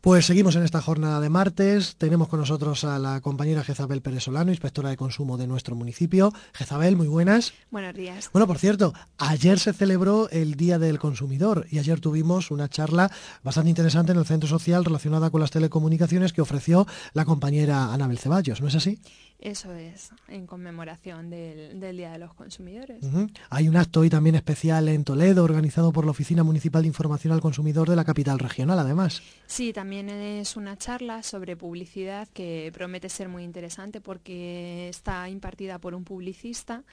Pues seguimos en esta jornada de martes. Tenemos con nosotros a la compañera Jezabel Pérez Solano, inspectora de consumo de nuestro municipio. Jezabel, muy buenas. Buenos días. Bueno, por cierto, ayer se celebró el Día del Consumidor y ayer tuvimos una charla bastante interesante en el Centro Social relacionada con las telecomunicaciones que ofreció la compañera Anabel Ceballos, ¿no es así? Eso es, en conmemoración del, Día de los Consumidores. Hay un acto hoy también especial en Toledo, organizado por la Oficina Municipal de Información al Consumidor de la capital regional, además. Sí, también es una charla sobre publicidad que promete ser muy interesante porque está impartida por un publicista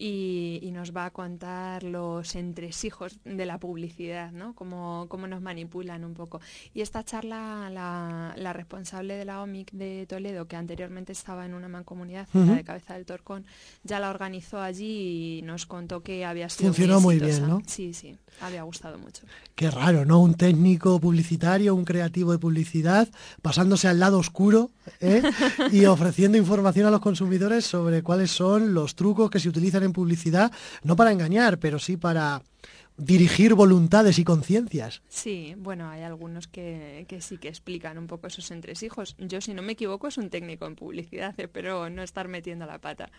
y, nos va a contar los entresijos de la publicidad, ¿no? Cómo, cómo nos manipulan un poco. Y esta charla, la, responsable de la OMIC de Toledo, que anteriormente estaba en una mancomunidad, la de Cabeza del Torcón, ya la organizó allí y nos contó que había sido Funcionó muy, bien, ¿no? Sí, sí, había gustado mucho. Qué raro, ¿no? Un técnico publicitario, un creativo de publicidad, pasándose al lado oscuro ¿eh? y ofreciendo información a los consumidores sobre cuáles son los trucos que se utilizan en publicidad, no para engañar, pero sí para dirigir voluntades y conciencias. Sí, bueno, hay algunos que, sí que explican un poco esos entresijos. Yo, si no me equivoco, es un técnico en publicidad, pero no estar metiendo la pata.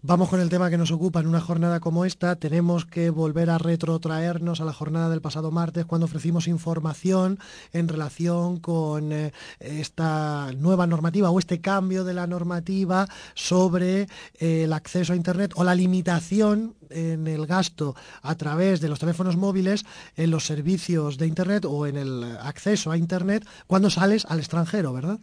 Vamos con el tema que nos ocupa en una jornada como esta. Tenemos que volver a retrotraernos a la jornada del pasado martes cuando ofrecimos información en relación con eh, esta nueva normativa o este cambio de la normativa sobre eh, el acceso a Internet o la limitación en el gasto a través de los teléfonos móviles en los servicios de Internet o en el acceso a Internet cuando sales al extranjero, ¿verdad?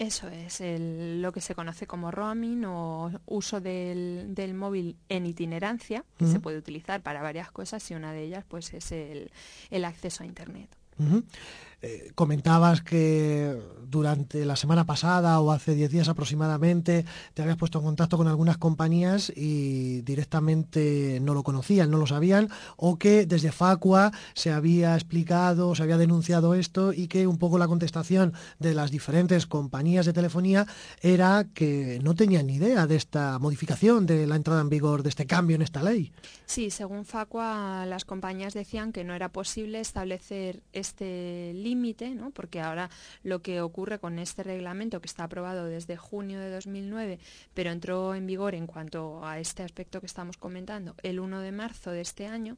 Eso es lo que se conoce como roaming o uso del, móvil en itinerancia, que se puede utilizar para varias cosas y una de ellas pues es el, acceso a Internet. Eh, comentabas que durante la semana pasada o hace 10 días aproximadamente te habías puesto en contacto con algunas compañías y directamente no lo conocían, no lo sabían, o que desde Facua se había explicado, se había denunciado esto y que un poco la contestación de las diferentes compañías de telefonía era que no tenían ni idea de esta modificación, de la entrada en vigor de este cambio en esta ley. Sí, según Facua, las compañías decían que no era posible establecer este límite, ¿no? porque ahora lo que ocurre con este reglamento que está aprobado desde junio de 2009, pero entró en vigor en cuanto a este aspecto que estamos comentando el 1 de marzo de este año,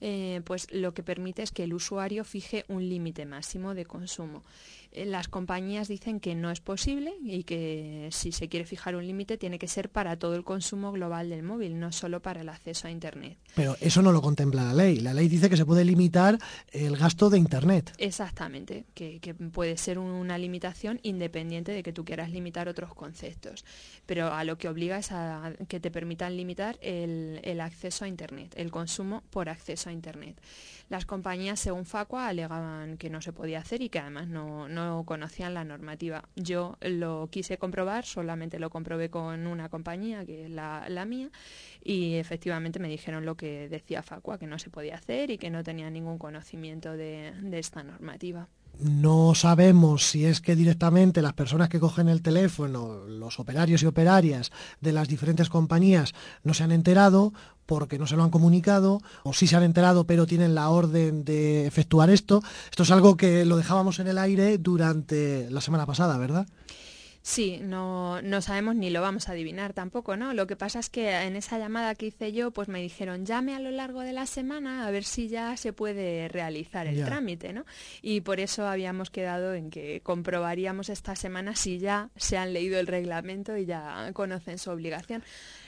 eh, pues lo que permite es que el usuario fije un límite máximo de consumo. Eh, las compañías dicen que no es posible y que si se quiere fijar un límite tiene que ser para todo el consumo global del móvil, no solo para el acceso a Internet. Pero eso no lo contempla la ley. La ley dice que se puede limitar el gasto de Internet. Exactamente, que, puede ser una limitación independiente de que tú quieras limitar otros conceptos. Pero a lo que obliga es a que te permitan limitar el acceso a Internet, el consumo por acceso a Internet. Las compañías, según Facua, alegaban que no se podía hacer y que además no, conocían la normativa. Yo lo quise comprobar, solamente lo comprobé con una compañía, que es la, mía, y efectivamente me dijeron lo que decía Facua, que no se podía hacer y que no tenía ningún conocimiento de esta normativa. No sabemos si es que directamente las personas que cogen el teléfono, los operarios y operarias de las diferentes compañías, no se han enterado porque no se lo han comunicado, o sí se han enterado pero tienen la orden de efectuar esto. Esto es algo que lo dejábamos en el aire durante la semana pasada, ¿verdad? Sí, no, no sabemos ni lo vamos a adivinar tampoco, ¿no? Lo que pasa es que en esa llamada que hice yo, pues me dijeron, llame a lo largo de la semana a ver si ya se puede realizar el trámite, ¿no? Y por eso habíamos quedado en que comprobaríamos esta semana si ya se han leído el reglamento y ya conocen su obligación.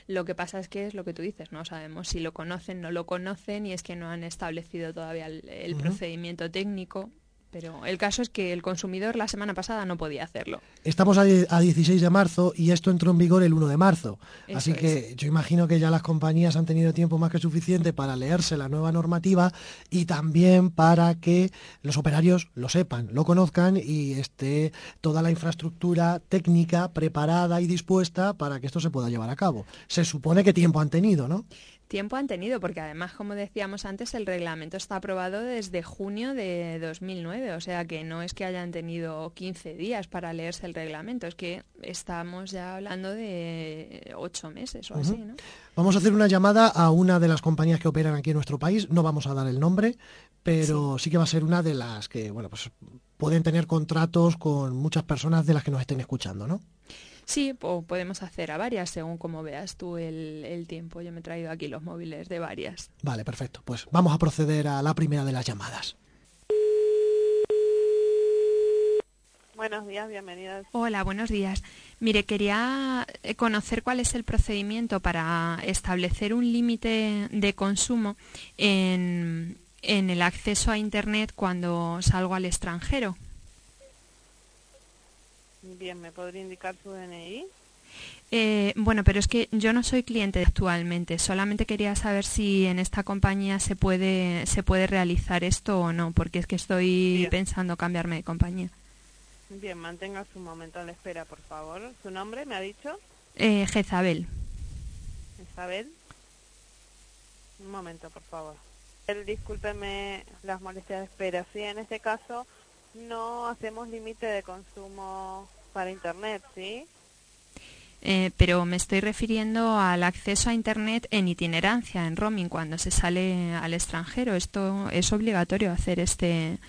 Lo que pasa es que es lo que tú dices, no sabemos si lo conocen, no lo conocen y es que no han establecido todavía el, procedimiento técnico pero el caso es que el consumidor la semana pasada no podía hacerlo. Estamos a, 16 de marzo y esto entró en vigor el 1 de marzo. Así que yo imagino que ya las compañías han tenido tiempo más que suficiente para leerse la nueva normativa y también para que los operarios lo sepan, lo conozcan y esté toda la infraestructura técnica preparada y dispuesta para que esto se pueda llevar a cabo. Se supone que tiempo han tenido, ¿no? Tiempo han tenido, porque además, como decíamos antes, el reglamento está aprobado desde junio de 2009, o sea que no es que hayan tenido 15 días para leerse el reglamento, es que estamos ya hablando de 8 meses o así, ¿no? Vamos a hacer una llamada a una de las compañías que operan aquí en nuestro país, no vamos a dar el nombre, pero sí, que va a ser una de las que, bueno, pues pueden tener contratos con muchas personas de las que nos estén escuchando, ¿no? Sí, o podemos hacer a varias según como veas tú el, el, tiempo. Yo me he traído aquí los móviles de varias. Vale, perfecto. Pues vamos a proceder a la primera de las llamadas. Buenos días, bienvenidas. Hola, buenos días. Mire, quería eh, conocer cuál es el procedimiento para establecer un límite de consumo en, en el acceso a Internet cuando salgo al extranjero. Bien, ¿me podría indicar su DNI? Eh, bueno, pero es que yo no soy cliente actualmente. Solamente quería saber si en esta compañía se puede se puede realizar esto o no, porque es que estoy Bien. pensando cambiarme de compañía. Bien, mantenga su momento a la espera, por favor. ¿Su nombre me ha dicho? Eh, Jezabel. Isabel. Un momento, por favor. Discúlpeme las molestias de espera. Sí, en este caso no hacemos límite de consumo para Internet, ¿sí? Eh, pero me estoy refiriendo al acceso a Internet en itinerancia, en roaming, cuando se sale al extranjero. Esto es obligatorio hacer este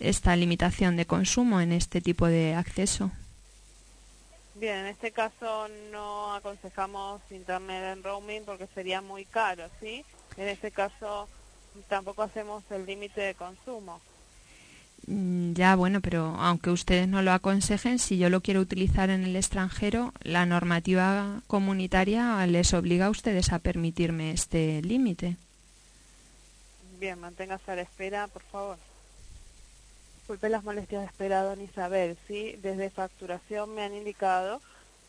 esta limitación de consumo en este tipo de acceso. Bien, en este caso no aconsejamos Internet en roaming porque sería muy caro, ¿sí? En este caso tampoco hacemos el límite de consumo. Mm, Ya, bueno, pero aunque ustedes no lo aconsejen, si yo lo quiero utilizar en el extranjero, la normativa comunitaria les obliga a ustedes a permitirme este límite. Bien, manténgase a la espera, por favor. Disculpe las molestias de espera, don Isabel. Sí, desde facturación me han indicado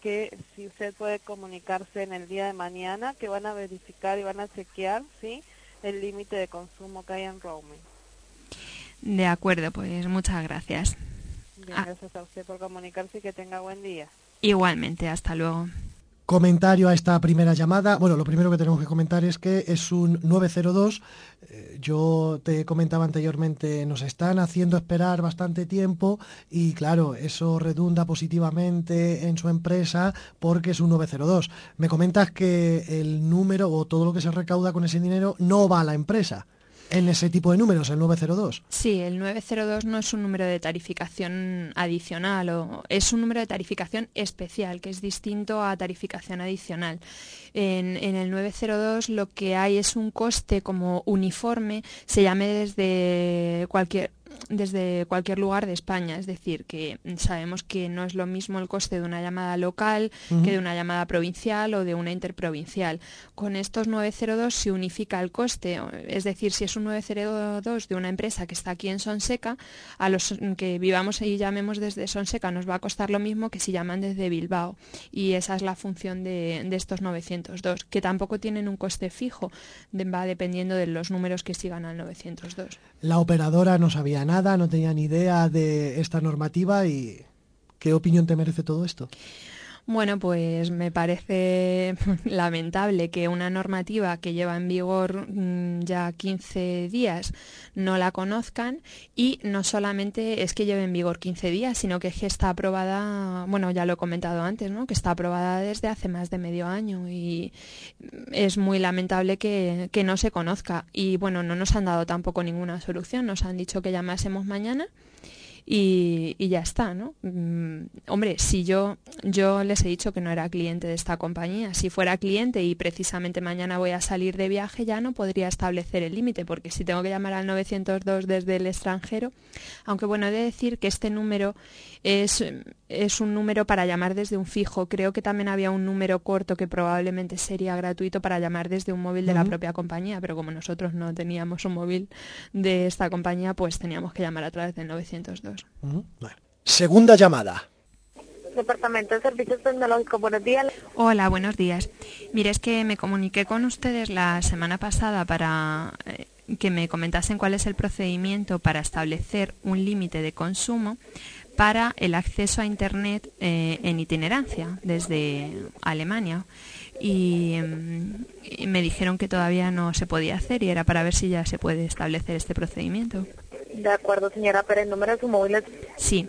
que si usted puede comunicarse en el día de mañana, que van a verificar y van a chequear, sí, el límite de consumo que hay en roaming. De acuerdo, pues muchas gracias. Bien, Ah. gracias a usted por comunicarse y que tenga buen día. Igualmente, hasta luego. Comentario a esta primera llamada. Bueno, lo primero que tenemos que comentar es que es un 902. Eh, Yo te comentaba anteriormente, nos están haciendo esperar bastante tiempo y claro, eso redunda positivamente en su empresa porque es un 902. Me comentas que el número o todo lo que se recauda con ese dinero no va a la empresa en ese tipo de números, el 902. Sí, el 902 no es un número de tarificación adicional, o es un número de tarificación especial, que es distinto a tarificación adicional. En, en el 902 lo que hay es un coste como uniforme, se llame desde cualquier desde cualquier lugar de España, es decir, que sabemos que no es lo mismo el coste de una llamada local que de una llamada provincial o de una interprovincial. Con estos 902 se unifica el coste, es decir, si es un 902 de una empresa que está aquí en Sonseca, a los que vivamos y llamemos desde Sonseca nos va a costar lo mismo que si llaman desde Bilbao. Y esa es la función de, de estos 902, que tampoco tienen un coste fijo, va dependiendo de los números que sigan al 902. La operadora no nada, no tenía ni idea de esta normativa y ¿qué opinión te merece todo esto? Bueno, pues me parece lamentable que una normativa que lleva en vigor mm, ya 15 días no la conozcan y no solamente es que lleve en vigor 15 días, sino que es que está aprobada, bueno, ya lo he comentado antes, ¿no? Que está aprobada desde hace más de medio año y es muy lamentable que, que no se conozca. Y bueno, no nos han dado tampoco ninguna solución, nos han dicho que llamásemos mañana y, y ya está, ¿no? Mm, hombre, si yo, yo les he dicho que no era cliente de esta compañía, si fuera cliente y precisamente mañana voy a salir de viaje, ya no podría establecer el límite, porque si tengo que llamar al 902 desde el extranjero, aunque bueno, he de decir que este número es, es un número para llamar desde un fijo, creo que también había un número corto que probablemente sería gratuito para llamar desde un móvil de la propia compañía, pero como nosotros no teníamos un móvil de esta compañía, pues teníamos que llamar a través del 902. Bueno. Segunda llamada. Departamento de Servicios Tecnológicos, buenos días. Hola, buenos días. Mire, es que me comuniqué con ustedes la semana pasada para eh, que me comentasen cuál es el procedimiento para establecer un límite de consumo para el acceso a Internet eh, en itinerancia desde Alemania. Y, mm, y me dijeron que todavía no se podía hacer y era para ver si ya se puede establecer este procedimiento. De acuerdo, señora, pero el número de su móvil es... Sí,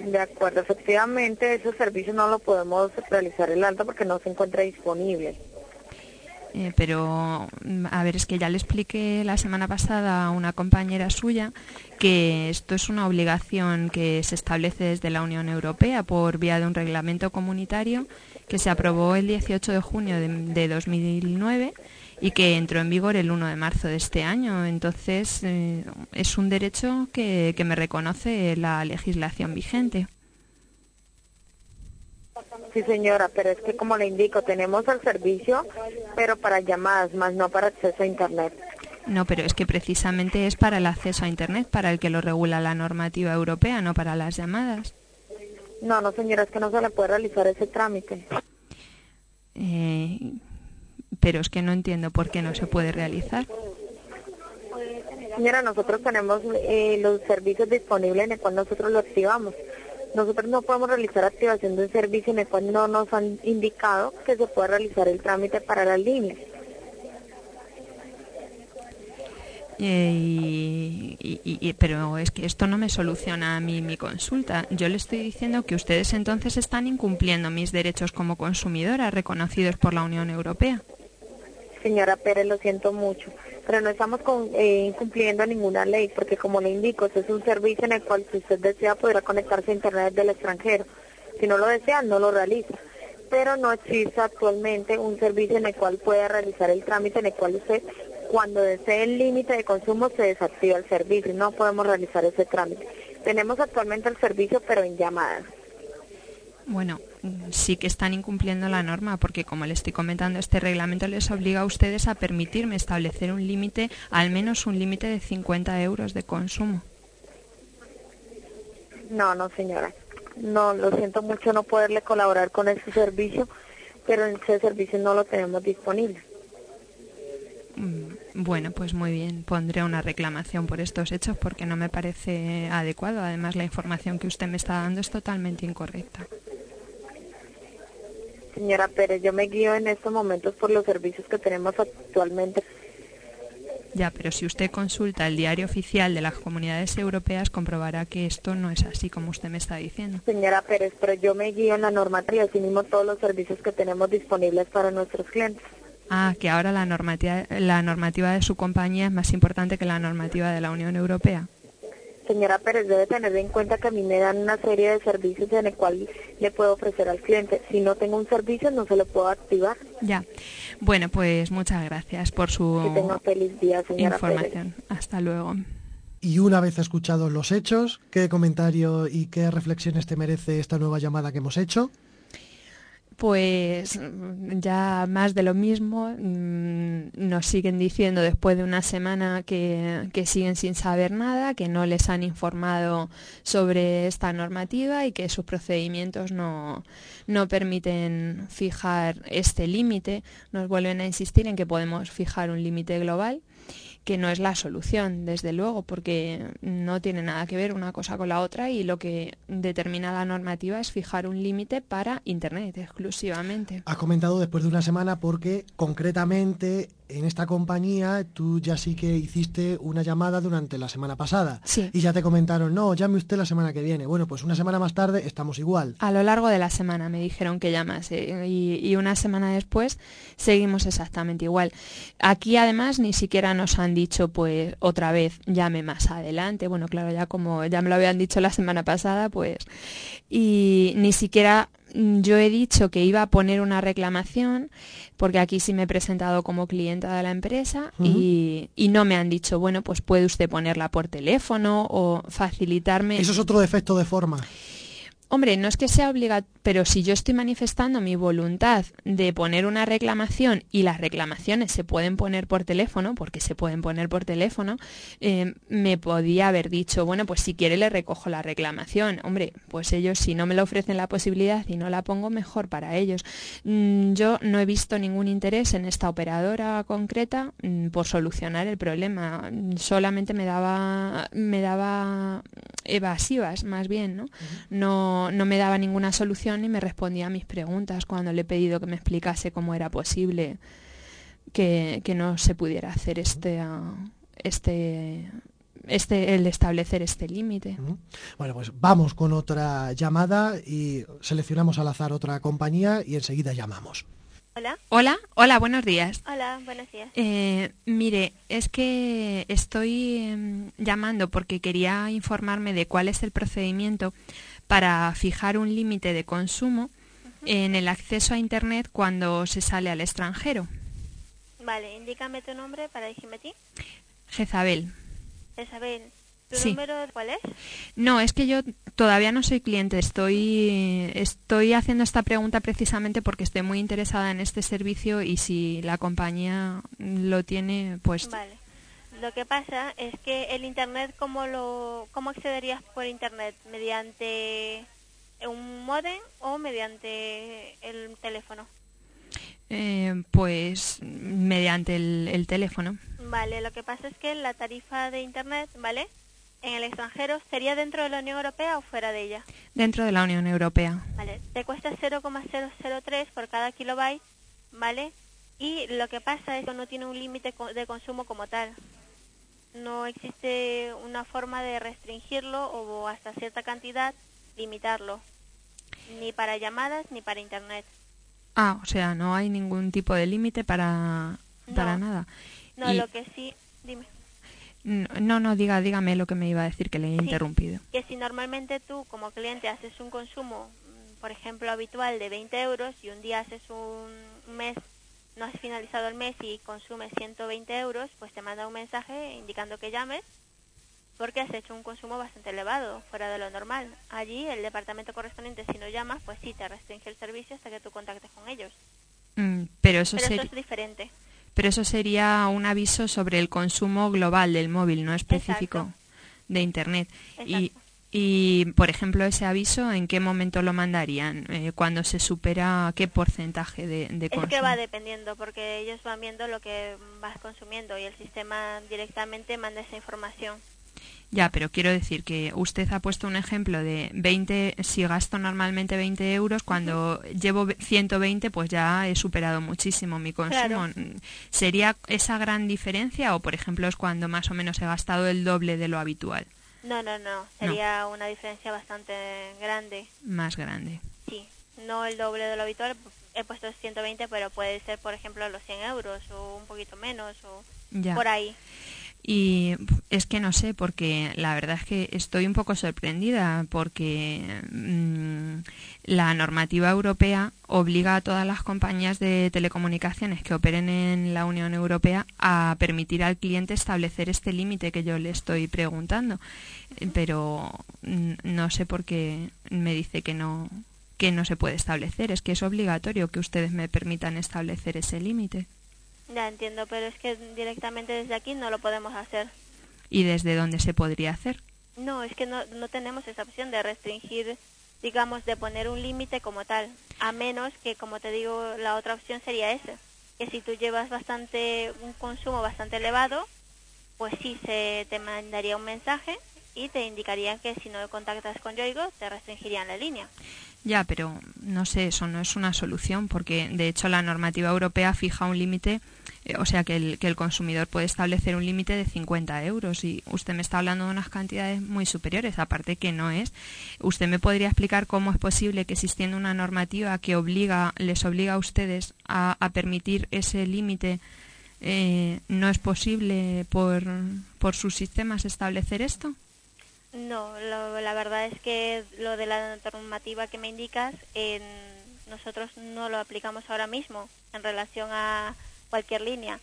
De acuerdo, efectivamente, esos servicios no lo podemos realizar el alta porque no se encuentra disponible. Eh, pero, mm, a ver, es que ya le expliqué la semana pasada a una compañera suya que esto es una obligación que se establece desde la Unión Europea por vía de un reglamento comunitario que se aprobó el 18 de junio de, 2009 y que entró en vigor el 1 de marzo de este año. Entonces, eh, es un derecho que me reconoce la legislación vigente. Sí, señora, pero es que como le indico, tenemos el servicio, pero para llamadas, más no para acceso a Internet. No, pero es que precisamente es para el acceso a Internet, para el que lo regula la normativa europea, no para las llamadas. No, no, señora, es que no se le puede realizar ese trámite. Eh, pero es que no entiendo por qué no se puede realizar. Señora, nosotros tenemos eh, los servicios disponibles en el cual nosotros lo activamos. Nosotros no podemos realizar activación de un servicio en el cual no nos han indicado que se puede realizar el trámite para las líneas. Y, pero es que esto no me soluciona a mí mi consulta. Yo le estoy diciendo que ustedes entonces están incumpliendo mis derechos como consumidora reconocidos por la Unión Europea. Señora Pérez, lo siento mucho pero no estamos eh, incumpliendo ninguna ley, porque como le indico, este es un servicio en el cual si usted desea podrá conectarse a Internet del extranjero. Si no lo desea, no lo realiza. Pero no existe actualmente un servicio en el cual pueda realizar el trámite, en el cual usted, cuando desee el límite de consumo, se desactiva el servicio. No podemos realizar ese trámite. Tenemos actualmente el servicio, pero en llamadas. Bueno, sí que están incumpliendo la norma porque, como le estoy comentando, este reglamento les obliga a ustedes a permitirme establecer un límite, al menos un límite de 50 euros de consumo. No, no, señora. No, lo siento mucho no poderle colaborar con ese servicio, pero ese servicio no lo tenemos disponible. Mm, bueno, pues muy bien. Pondré una reclamación por estos hechos porque no me parece adecuado. Además, la información que usted me está dando es totalmente incorrecta. Señora Pérez, yo me guío en estos momentos por los servicios que tenemos actualmente. Ya, pero si usted consulta el diario oficial de las comunidades europeas, comprobará que esto no es así como usted me está diciendo. Señora Pérez, pero yo me guío en la normativa, así mismo todos los servicios que tenemos disponibles para nuestros clientes. Ah, que ahora la normativa, la normativa de su compañía es más importante que la normativa de la Unión Europea. Señora Pérez, debe tener en cuenta que a mí me dan una serie de servicios en el cual le puedo ofrecer al cliente. Si no tengo un servicio, no se lo puedo activar. Ya. Bueno, pues muchas gracias por su feliz día, señora información. Hasta luego. Y una vez escuchados los hechos, ¿qué comentario y qué reflexiones te merece esta nueva llamada que hemos hecho? Pues ya más de lo mismo. Mm, nos siguen diciendo después de una semana que, siguen sin saber nada, que no les han informado sobre esta normativa y que sus procedimientos no, no permiten fijar este límite. Nos vuelven a insistir en que podemos fijar un límite global que no es la solución, desde luego, porque no tiene nada que ver una cosa con la otra y lo que determina la normativa es fijar un límite para Internet exclusivamente. Ha comentado después de una semana porque concretamente en esta compañía tú ya sí que hiciste una llamada durante la semana pasada. Sí. Y ya te comentaron, no, llame usted la semana que viene. Bueno, pues una semana más tarde estamos igual. A lo largo de la semana me dijeron que llamase y, y una semana después seguimos exactamente igual. Aquí además ni siquiera nos han dicho pues otra vez llame más adelante. Bueno, claro, ya como ya me lo habían dicho la semana pasada, pues y ni siquiera yo he dicho que iba a poner una reclamación, porque aquí sí me he presentado como clienta de la empresa y, y, no me han dicho, bueno, pues puede usted ponerla por teléfono o facilitarme. Eso es otro defecto de forma. Hombre, no es que sea obligatorio, pero si yo estoy manifestando mi voluntad de poner una reclamación y las reclamaciones se pueden poner por teléfono, porque se pueden poner por teléfono, eh, me podía haber dicho, bueno, pues si quiere le recojo la reclamación. Hombre, pues ellos si no me lo ofrecen la posibilidad y no la pongo, mejor para ellos. Mm, yo no he visto ningún interés en esta operadora concreta mm, por solucionar el problema. Solamente me daba, me daba evasivas, más bien, ¿no? No no, me daba ninguna solución y me respondía a mis preguntas cuando le he pedido que me explicase cómo era posible que, no se pudiera hacer este, ah, este, este, el establecer este límite. Bueno, pues vamos con otra llamada y seleccionamos al azar otra compañía y enseguida llamamos. Hola. Hola, hola, buenos días. Hola, buenos días. Eh, mire, es que estoy em, llamando porque quería informarme de cuál es el procedimiento para fijar un límite de consumo en el acceso a Internet cuando se sale al extranjero. Vale, indícame tu nombre para decirme a ti. Jezabel. Isabel, ¿tu Sí. número cuál es? No, es que yo todavía no soy cliente. Estoy, estoy haciendo esta pregunta precisamente porque estoy muy interesada en este servicio y si la compañía lo tiene, pues Vale. Lo que pasa es que el internet, ¿cómo lo, cómo accederías por internet? ¿Mediante un modem o mediante el teléfono? eh, pues mediante el, el teléfono. Vale, lo que pasa es que la tarifa de internet, ¿vale? En el extranjero, ¿sería dentro de la Unión Europea o fuera de ella? Dentro de la Unión Europea. Vale, te cuesta 0,003 por cada kilobyte, ¿vale? Y lo que pasa es que no tiene un límite de consumo como tal. No existe una forma de restringirlo o hasta cierta cantidad limitarlo. Ni para llamadas ni para internet. Ah, o sea, no hay ningún tipo de límite para, nada. No, Y- lo que sí, dime. No, no, diga, dígame lo que me iba a decir que le he Sí. interrumpido. que si normalmente tú como cliente haces un consumo, mm, por ejemplo, habitual de 20 euros y un día haces un mes, no has finalizado el mes y consumes 120 euros, pues te manda un mensaje indicando que llames porque has hecho un consumo bastante elevado, fuera de lo normal. Allí el departamento correspondiente, si no llamas, pues sí, te restringe el servicio hasta que tú contactes con ellos. Mm, pero eso Pero sería... eso es diferente. Pero eso sería un aviso sobre el consumo global del móvil, no específico Exacto. de Internet. Exacto. y, por ejemplo, ese aviso, ¿en qué momento lo mandarían? Eh, cuando se supera qué porcentaje de, de Es consumo. que va dependiendo, porque ellos van viendo lo que vas consumiendo y el sistema directamente manda esa información. Ya, pero quiero decir que usted ha puesto un ejemplo de 20, si gasto normalmente 20 euros, cuando llevo ve- 120, pues ya he superado muchísimo mi consumo. Claro. ¿Sería esa gran diferencia o, por ejemplo, es cuando más o menos he gastado el doble de lo habitual? No, no, no. Sería una diferencia bastante grande. Más grande. Sí. No el doble de lo habitual. He puesto 120, pero puede ser, por ejemplo, los 100 euros o un poquito menos o Ya. por ahí. Y es que no sé, porque la verdad es que estoy un poco sorprendida porque mm, la normativa europea obliga a todas las compañías de telecomunicaciones que operen en la Unión Europea a permitir al cliente establecer este límite que yo le estoy preguntando. Eh, Pero mm, no sé por qué me dice que no que no se puede establecer. Es que es obligatorio que ustedes me permitan establecer ese límite. Ya entiendo, pero es que directamente desde aquí no lo podemos hacer. ¿Y desde dónde se podría hacer? No, es que no, no tenemos esa opción de restringir, digamos, de poner un límite como tal. A menos que, como te digo, la otra opción sería esa. Que si tú llevas bastante, un consumo bastante elevado, pues sí, se te mandaría un mensaje y te indicaría que si no contactas con Yoigo, te restringirían la línea. Ya, pero no sé, eso no es una solución porque de hecho la normativa europea fija un límite, eh, o sea que el, que el consumidor puede establecer un límite de 50 euros y usted me está hablando de unas cantidades muy superiores, aparte que no es. ¿Usted me podría explicar cómo es posible que existiendo una normativa que obliga, les obliga a ustedes a, a permitir ese límite, eh, no es posible por, por sus sistemas establecer esto? No, lo- la verdad es que lo de la normativa que me indicas, en- nosotros no lo aplicamos ahora mismo en relación a cualquier línea.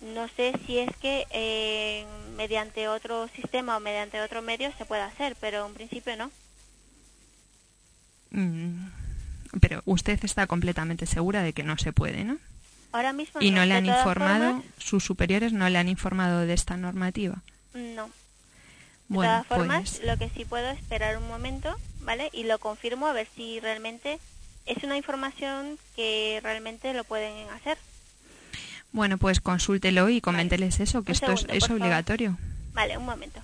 No sé si es que eh, mediante otro sistema o mediante otro medio se puede hacer, pero en principio no. Mm, Pero usted está completamente segura de que no se puede, ¿no? Ahora mismo Y no le han informado, formas, sus superiores no le han informado de esta normativa. no. De Bueno, todas formas, pues lo que sí puedo es esperar un momento, ¿vale? Y lo confirmo a ver si realmente es una información que realmente lo pueden hacer. bueno, pues consúltelo y coménteles eso, que Un esto es, segundo, es favor. obligatorio. Vale, un momento.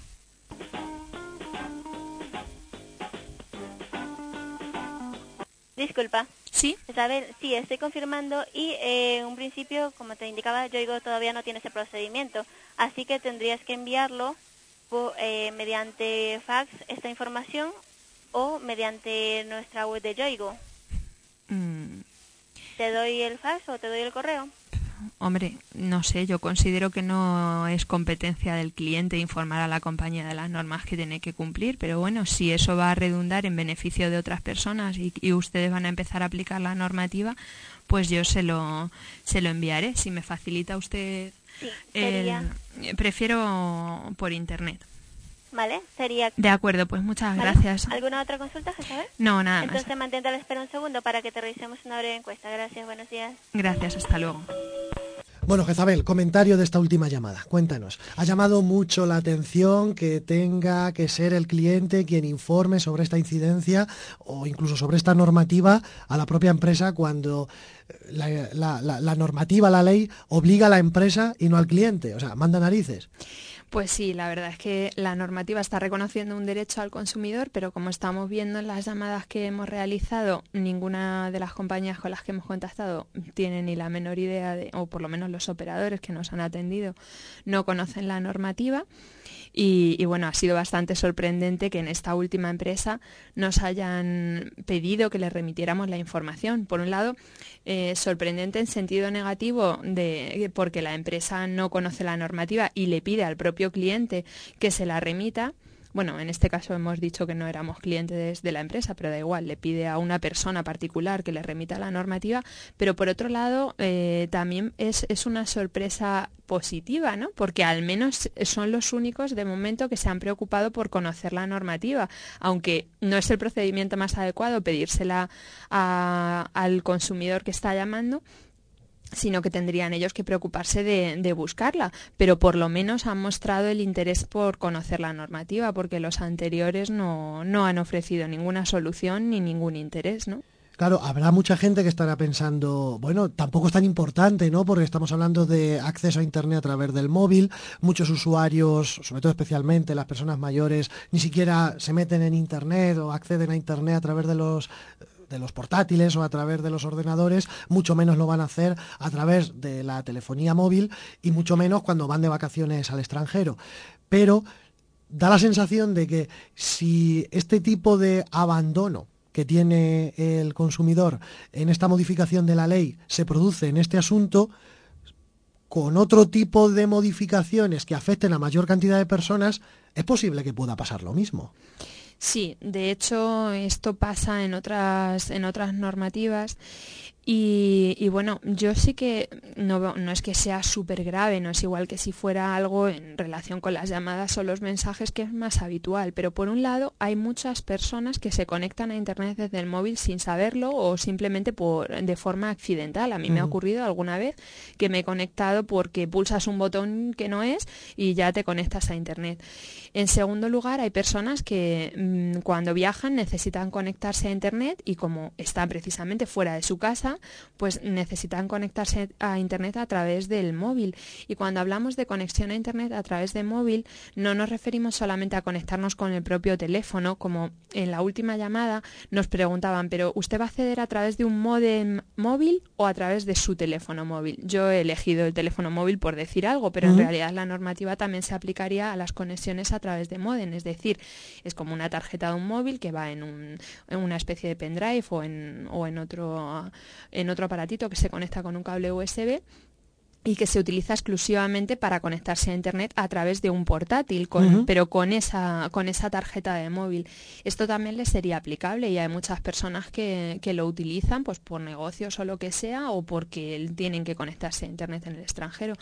Disculpa. Sí, Isabel, sí, estoy confirmando y eh, en un principio, como te indicaba, Yoigo todavía no tiene ese procedimiento, así que tendrías que enviarlo po- eh, mediante fax esta información o mediante nuestra web de Yoigo. mm, ¿Te doy el fax o te doy el correo? Hombre, no sé, yo considero que no es competencia del cliente informar a la compañía de las normas que tiene que cumplir, pero bueno, si eso va a redundar en beneficio de otras personas y, ustedes van a empezar a aplicar la normativa, pues yo se lo, se lo enviaré. Si me facilita usted, prefiero por internet. Vale, sería... De acuerdo, pues muchas gracias. ¿Alguna otra consulta, No, nada Entonces mantente a la espera un segundo para que te revisemos una breve encuesta. Gracias, buenos días. Gracias, hasta luego. Bueno, Jezabel, comentario de esta última llamada. Cuéntanos. Ha llamado mucho la atención que tenga que ser el cliente quien informe sobre esta incidencia o incluso sobre esta normativa a la propia empresa cuando eh, la, la normativa, la ley, obliga a la empresa y no al cliente. O sea, manda narices. Pues sí, la verdad es que la normativa está reconociendo un derecho al consumidor, pero como estamos viendo en las llamadas que hemos realizado, ninguna de las compañías con las que hemos contactado tiene ni la menor idea de, o por lo menos los operadores que nos han atendido no conocen la normativa. Y, bueno, ha sido bastante sorprendente que en esta última empresa nos hayan pedido que les remitiéramos la información. Por un lado, eh, sorprendente en sentido negativo de, porque la empresa no conoce la normativa y le pide al propio cliente que se la remita bueno, en este caso hemos dicho que no éramos clientes de la empresa, pero da igual, le pide a una persona particular que le remita la normativa, pero por otro lado eh, también es, es, una sorpresa positiva, ¿no? Porque al menos son los únicos de momento que se han preocupado por conocer la normativa, aunque no es el procedimiento más adecuado pedírsela al consumidor que está llamando, sino que tendrían ellos que preocuparse de, buscarla, pero por lo menos han mostrado el interés por conocer la normativa, porque los anteriores no, no han ofrecido ninguna solución ni ningún interés, ¿no? Claro, habrá mucha gente que estará pensando, bueno, tampoco es tan importante, ¿no? Porque estamos hablando de acceso a Internet a través del móvil. Muchos usuarios, sobre todo especialmente las personas mayores, ni siquiera se meten en Internet o acceden a Internet a través de los de los portátiles o a través de los ordenadores, mucho menos lo van a hacer a través de la telefonía móvil y mucho menos cuando van de vacaciones al extranjero. Pero da la sensación de que si este tipo de abandono que tiene el consumidor en esta modificación de la ley se produce en este asunto, con otro tipo de modificaciones que afecten a mayor cantidad de personas, es posible que pueda pasar lo mismo. Sí, de hecho esto pasa en otras, en otras normativas y, bueno, yo sí que no, no es que sea súper grave, no es igual que si fuera algo en relación con las llamadas o los mensajes que es más habitual, pero por un lado hay muchas personas que se conectan a Internet desde el móvil sin saberlo o simplemente por, de forma accidental. A mí me ha ocurrido alguna vez que me he conectado porque pulsas un botón que no es y ya te conectas a Internet. En segundo lugar, hay personas que mm, cuando viajan necesitan conectarse a Internet y como están precisamente fuera de su casa, pues necesitan conectarse a Internet a través del móvil. Y cuando hablamos de conexión a Internet a través de móvil, no nos referimos solamente a conectarnos con el propio teléfono, como en la última llamada nos preguntaban, pero ¿usted va a acceder a través de un modem móvil o a través de su teléfono móvil? Yo he elegido el teléfono móvil por decir algo, pero en realidad la normativa también se aplicaría a las conexiones a través de modem, es decir, es como una tarjeta de un móvil que va en, un, en una especie de pendrive o en, o en otro en otro aparatito que se conecta con un cable USB y que se utiliza exclusivamente para conectarse a internet a través de un portátil, pero con esa, con esa tarjeta de móvil. Esto también le sería aplicable y hay muchas personas que, que, lo utilizan pues por negocios o lo que sea o porque tienen que conectarse a internet en el extranjero.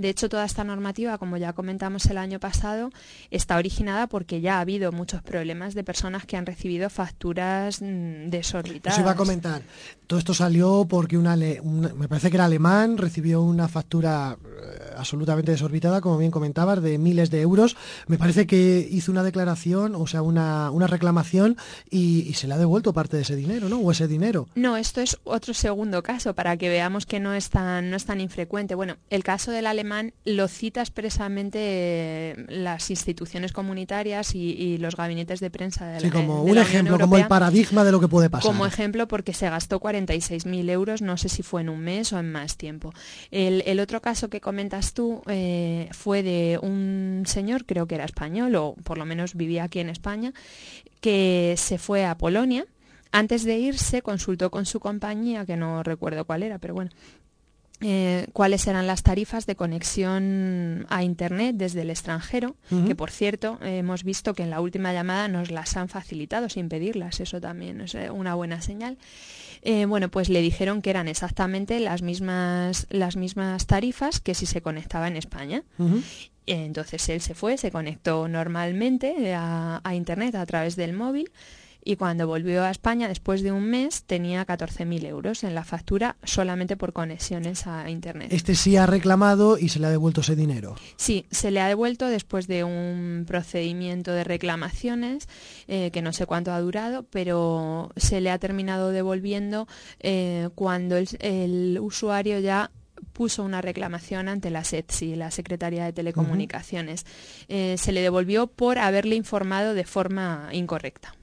De hecho, toda esta normativa, como ya comentamos el año pasado, está originada porque ya ha habido muchos problemas de personas que han recibido facturas mm, desorbitadas. Eso iba a comentar. Todo esto salió porque una, me parece que era alemán, recibió una factura eh, absolutamente desorbitada, como bien comentabas, de miles de euros. Me parece que hizo una declaración, o sea, una, reclamación y, se le ha devuelto parte de ese dinero, ¿no? O ese dinero. No, esto es otro segundo caso para que veamos que no es tan, no es tan infrecuente. Bueno, el caso del alemán lo cita expresamente eh, las instituciones comunitarias y, los gabinetes de prensa de la Sí, como un ejemplo, como el paradigma de lo que puede pasar. Como ejemplo, porque se gastó 46.000 euros, no sé si fue en un mes o en más tiempo. El, el otro caso que comentas eh, fue de un señor, creo que era español o por lo menos vivía aquí en España, que se fue a Polonia. Antes de irse consultó con su compañía, que no recuerdo cuál era, pero bueno, eh, cuáles eran las tarifas de conexión a Internet desde el extranjero, que por cierto hemos visto que en la última llamada nos las han facilitado sin pedirlas, eso también es eh, una buena señal. Eh, bueno, pues le dijeron que eran exactamente las mismas, las mismas tarifas que si se conectaba en España. Entonces él se fue, se conectó normalmente a Internet a través del móvil y cuando volvió a España después de un mes tenía 14.000 euros en la factura solamente por conexiones a Internet. Este sí ha reclamado y se le ha devuelto ese dinero. Sí, se le ha devuelto después de un procedimiento de reclamaciones eh, que no sé cuánto ha durado, pero se le ha terminado devolviendo eh, cuando el, usuario ya puso una reclamación ante la SETSI, la Secretaría de Telecomunicaciones. Eh, se le devolvió por haberle informado de forma incorrecta.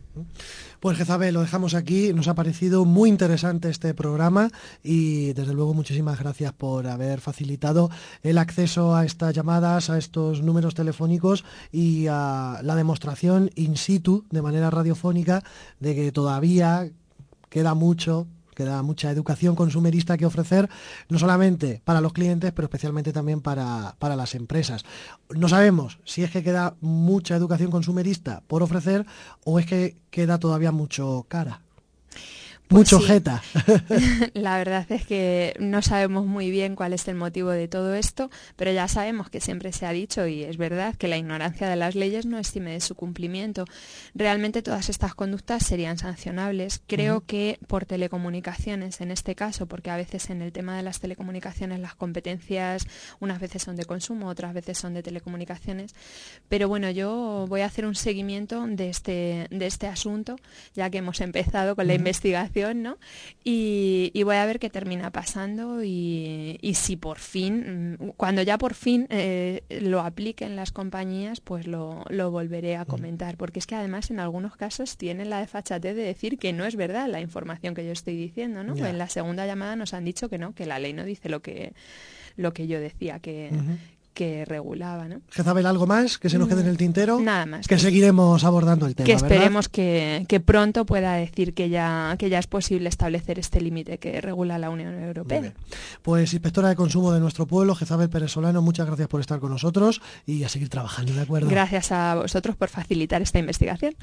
Pues Jezabel, lo dejamos aquí. Nos ha parecido muy interesante este programa y desde luego muchísimas gracias por haber facilitado el acceso a estas llamadas, a estos números telefónicos y a la demostración in situ de manera radiofónica de que todavía queda mucho queda mucha educación consumerista que ofrecer, no solamente para los clientes, pero especialmente también para, para las empresas. No sabemos si es que queda mucha educación consumerista por ofrecer o es que queda todavía mucho cara. Pues Mucho jeta. La verdad es que no sabemos muy bien cuál es el motivo de todo esto, pero ya sabemos que siempre se ha dicho, y es verdad, que la ignorancia de las leyes no estime de su cumplimiento. Realmente todas estas conductas serían sancionables. Creo que por telecomunicaciones, en este caso, porque a veces en el tema de las telecomunicaciones las competencias unas veces son de consumo, otras veces son de telecomunicaciones. Pero bueno, yo voy a hacer un seguimiento de este, de este asunto, ya que hemos empezado con la investigación y, voy a ver qué termina pasando y, si por fin, mm, cuando ya por fin eh, lo apliquen las compañías, pues lo, volveré a comentar, porque es que además en algunos casos tienen la desfachatez de decir que no es verdad la información que yo estoy diciendo, ¿no? En la segunda llamada nos han dicho que no, que la ley no dice lo que lo que yo decía que, que regulaba. ¿no? Jezabel, ¿algo más que se nos quede en el tintero? Nada más. Que, seguiremos abordando el tema. Que esperemos que, pronto pueda decir que ya, que ya es posible establecer este límite que regula la Unión Europea. Pues inspectora de consumo de nuestro pueblo, Jezabel Pérez Solano, muchas gracias por estar con nosotros y a seguir trabajando, ¿de acuerdo? Gracias a vosotros por facilitar esta investigación.